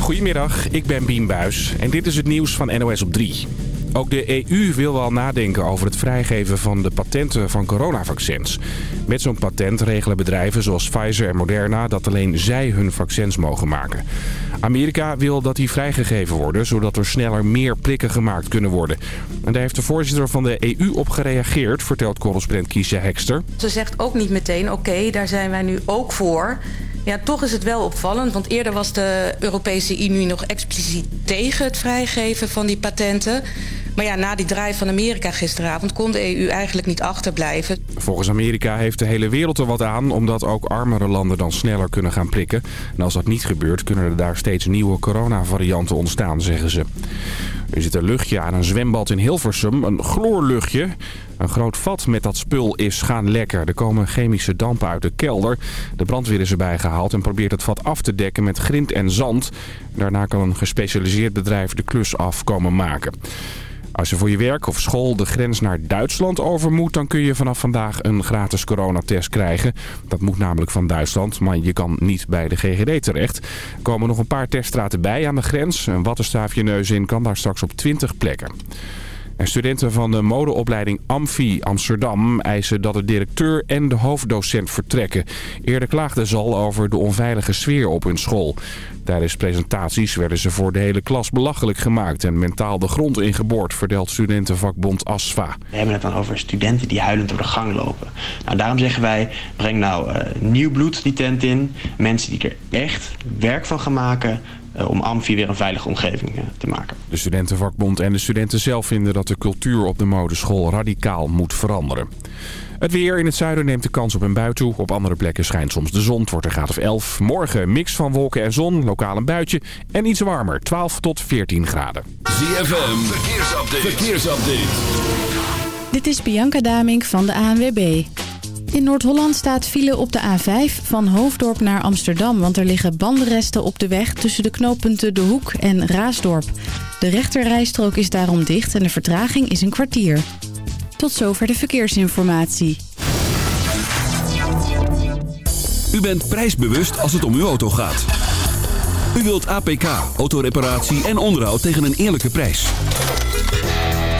Goedemiddag, ik ben Bien Buis en dit is het nieuws van NOS op 3. Ook de EU wil wel nadenken over het vrijgeven van de patenten van coronavaccins. Met zo'n patent regelen bedrijven zoals Pfizer en Moderna dat alleen zij hun vaccins mogen maken. Amerika wil dat die vrijgegeven worden, zodat er sneller meer prikken gemaakt kunnen worden. En daar heeft de voorzitter van de EU op gereageerd, vertelt correspondent Kiesje Hekster. Ze zegt ook niet meteen, oké, daar zijn wij nu ook voor... Ja, toch is het wel opvallend, want eerder was de Europese Unie nog expliciet tegen het vrijgeven van die patenten. Maar ja, na die draai van Amerika gisteravond kon de EU eigenlijk niet achterblijven. Volgens Amerika heeft de hele wereld er wat aan, omdat ook armere landen dan sneller kunnen gaan prikken. En als dat niet gebeurt, kunnen er daar steeds nieuwe coronavarianten ontstaan, zeggen ze. Er zit een luchtje aan een zwembad in Hilversum, een chloorluchtje. Een groot vat met dat spul is gaan lekker. Er komen chemische dampen uit de kelder. De brandweer is erbij gehaald en probeert het vat af te dekken met grind en zand. Daarna kan een gespecialiseerd bedrijf de klus af komen maken. Als je voor je werk of school de grens naar Duitsland over moet... dan kun je vanaf vandaag een gratis coronatest krijgen. Dat moet namelijk van Duitsland, maar je kan niet bij de GGD terecht. Er komen nog een paar teststraten bij aan de grens. Een wattenstaafje neus in kan daar straks op 20 plekken. En studenten van de modeopleiding Amfi Amsterdam eisen dat de directeur en de hoofddocent vertrekken. Eerder klaagden ze al over de onveilige sfeer op hun school. Tijdens presentaties werden ze voor de hele klas belachelijk gemaakt en mentaal de grond ingeboord, vertelt studentenvakbond ASFA. We hebben het dan over studenten die huilend door de gang lopen. Nou, daarom zeggen wij, breng nou uh, nieuw bloed die tent in. Mensen die er echt werk van gaan maken om Amfi weer een veilige omgeving uh, te maken. De studentenvakbond en de studenten zelf vinden dat de cultuur op de modeschool radicaal moet veranderen. Het weer in het zuiden neemt de kans op een bui toe. Op andere plekken schijnt soms de zon. Het wordt een graad of 11. Morgen mix van wolken en zon, lokaal een buitje. En iets warmer, 12 tot 14 graden. ZFM, verkeersupdate. verkeersupdate. Dit is Bianca Damink van de ANWB. In Noord-Holland staat file op de A5 van Hoofddorp naar Amsterdam... want er liggen bandenresten op de weg tussen de knooppunten De Hoek en Raasdorp. De rechterrijstrook is daarom dicht en de vertraging is een kwartier. Tot zover de verkeersinformatie. U bent prijsbewust als het om uw auto gaat. U wilt APK, autoreparatie en onderhoud tegen een eerlijke prijs.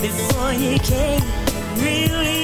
Before you came, really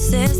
says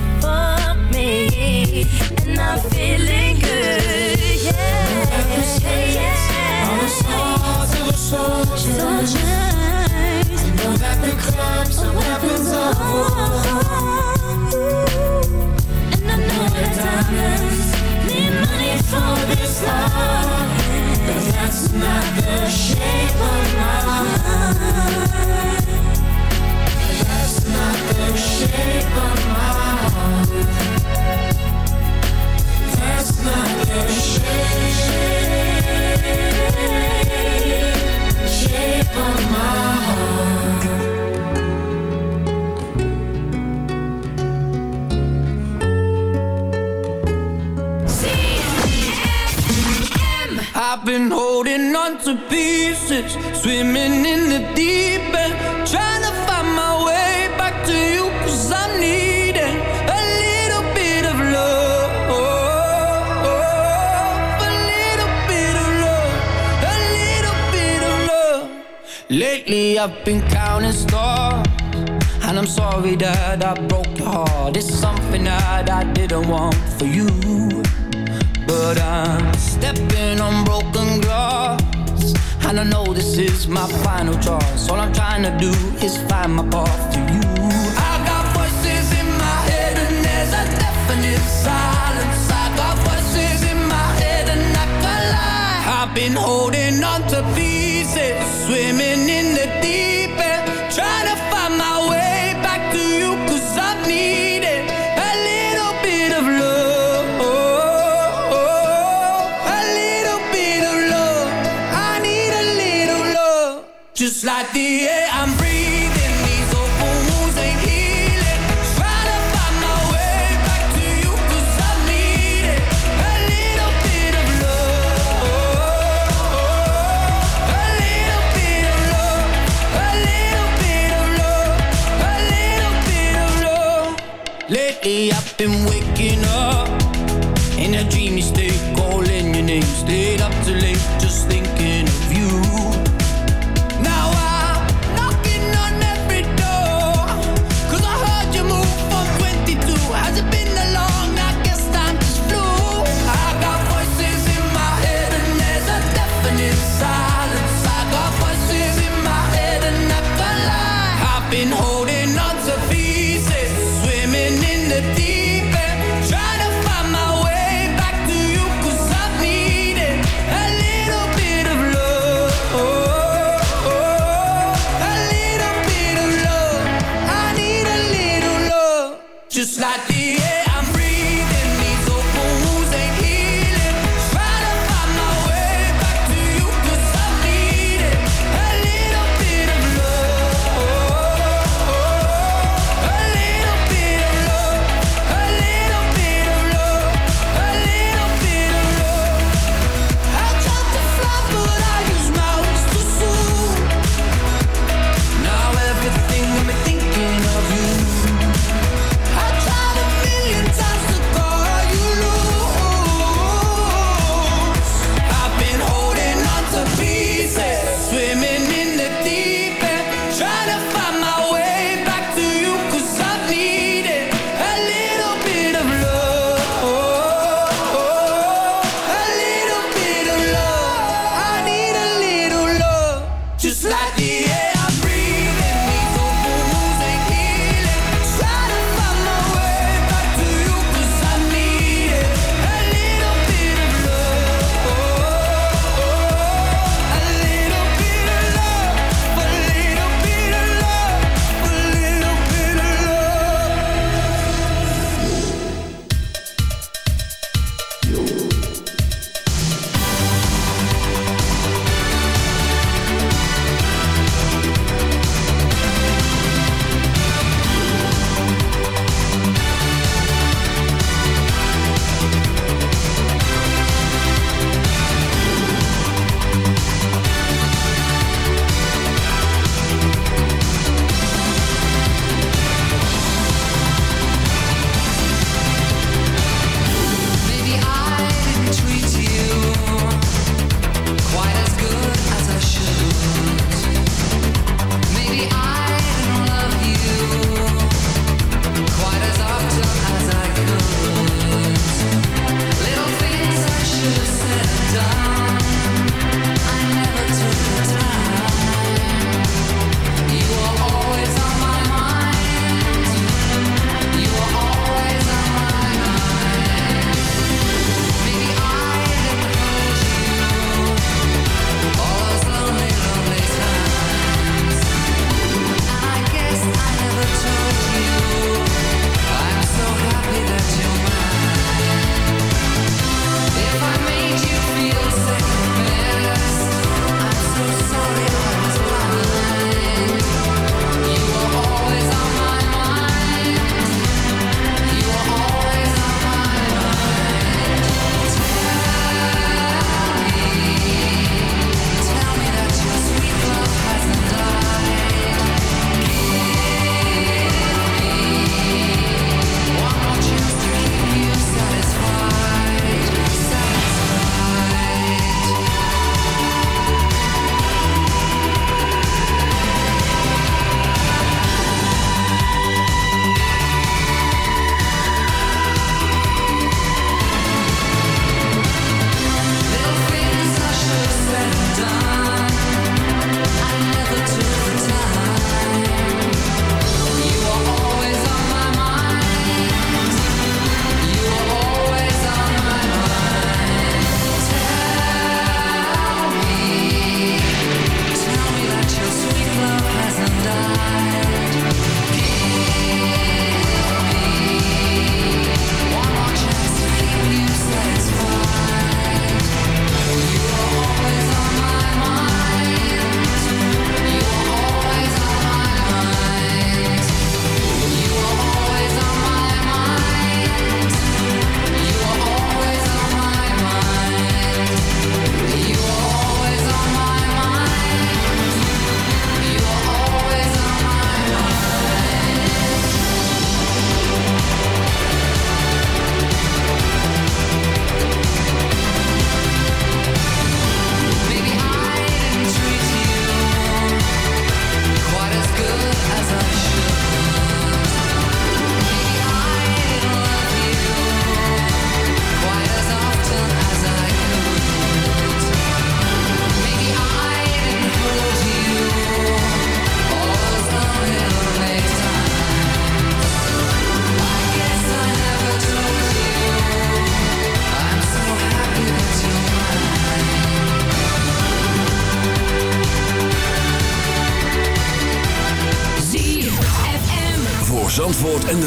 and I'm feeling good. Yeah, yeah. I'm a soldier, soldier. soldier.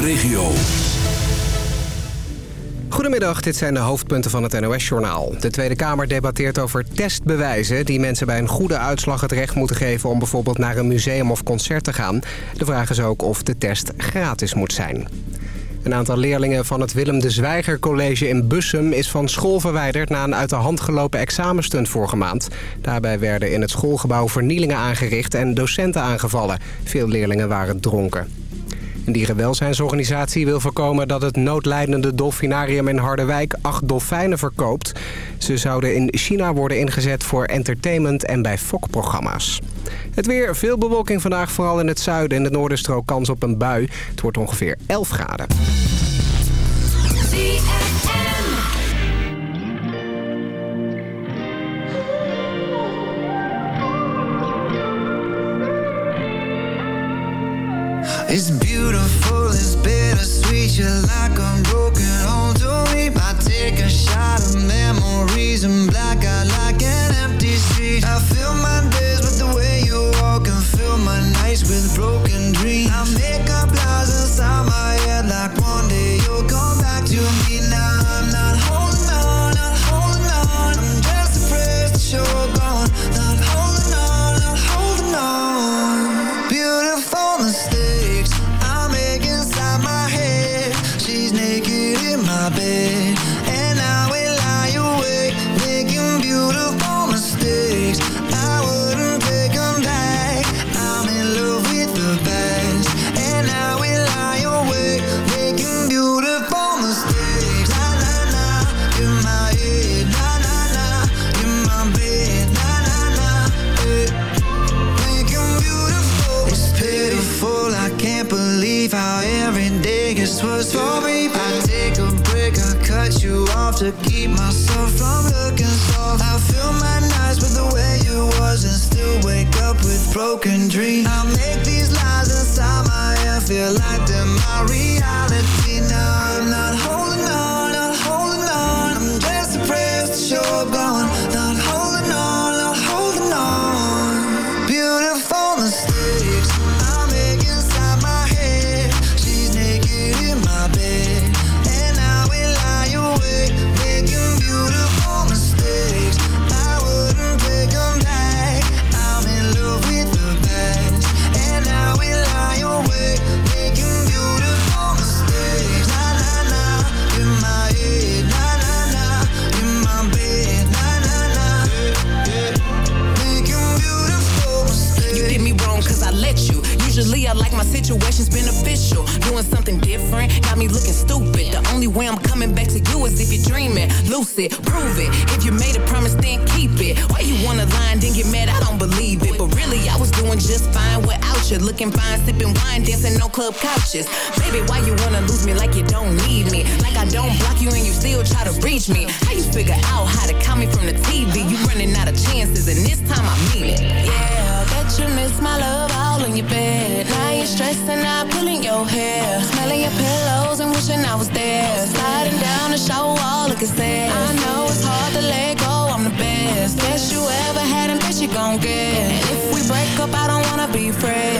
Regio. Goedemiddag, dit zijn de hoofdpunten van het NOS-journaal. De Tweede Kamer debatteert over testbewijzen... die mensen bij een goede uitslag het recht moeten geven... om bijvoorbeeld naar een museum of concert te gaan. De vraag is ook of de test gratis moet zijn. Een aantal leerlingen van het Willem de Zwijger College in Bussum... is van school verwijderd na een uit de hand gelopen examenstunt vorige maand. Daarbij werden in het schoolgebouw vernielingen aangericht en docenten aangevallen. Veel leerlingen waren dronken. Een dierenwelzijnsorganisatie wil voorkomen dat het noodlijdende dolfinarium in Harderwijk acht dolfijnen verkoopt. Ze zouden in China worden ingezet voor entertainment en bij fokprogramma's. Het weer, veel bewolking vandaag, vooral in het zuiden en de noorderstrook kans op een bui. Het wordt ongeveer 11 graden. It's You're like a broken oh, me. I take a shot of memories and black out like an empty street. I fill my days with the way you walk and fill my nights with broken dreams. I make up bed. You're stressing out, pulling your hair. Smelling your pillows and wishing I was there. Sliding down the shower wall, looking sad. I know it's hard to let go, I'm the best. Best you ever had and best you gon' get. And if we break up, I don't wanna be friends.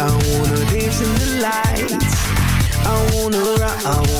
I wanna dance, in the lights. I wanna rock, I wanna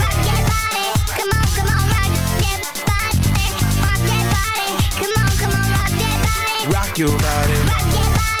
like your body.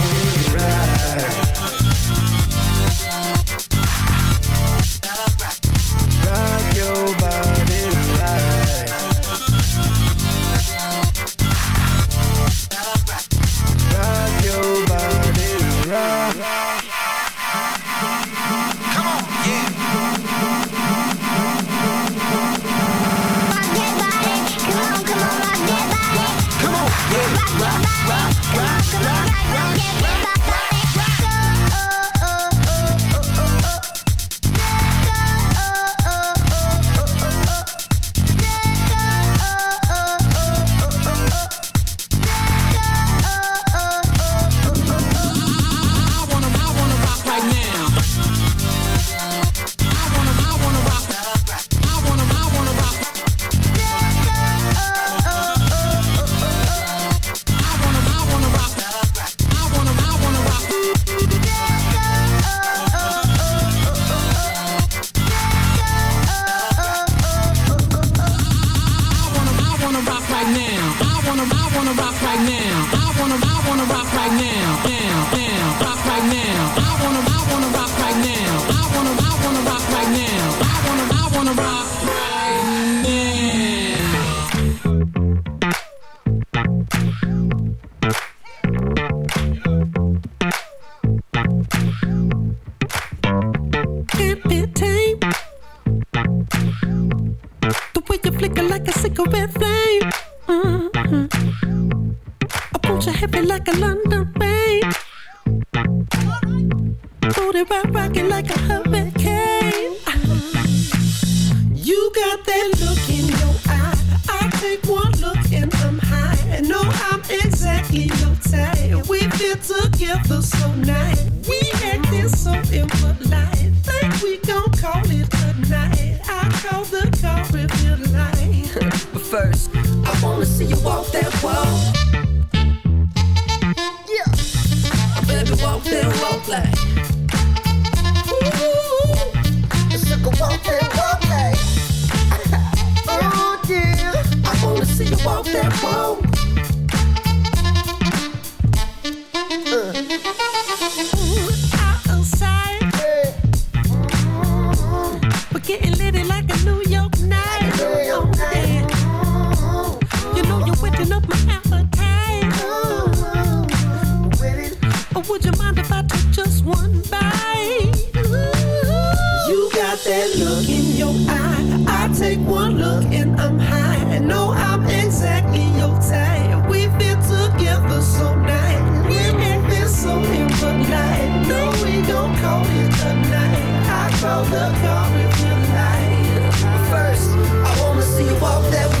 Would you mind if I took just one bite? You got that look in your eye. I take one look and I'm high. No, I'm exactly your type. We fit together so nice. We ain't been so impolite. No, we gon' call it a night. I call the car if you like. First, I wanna see you walk that walk.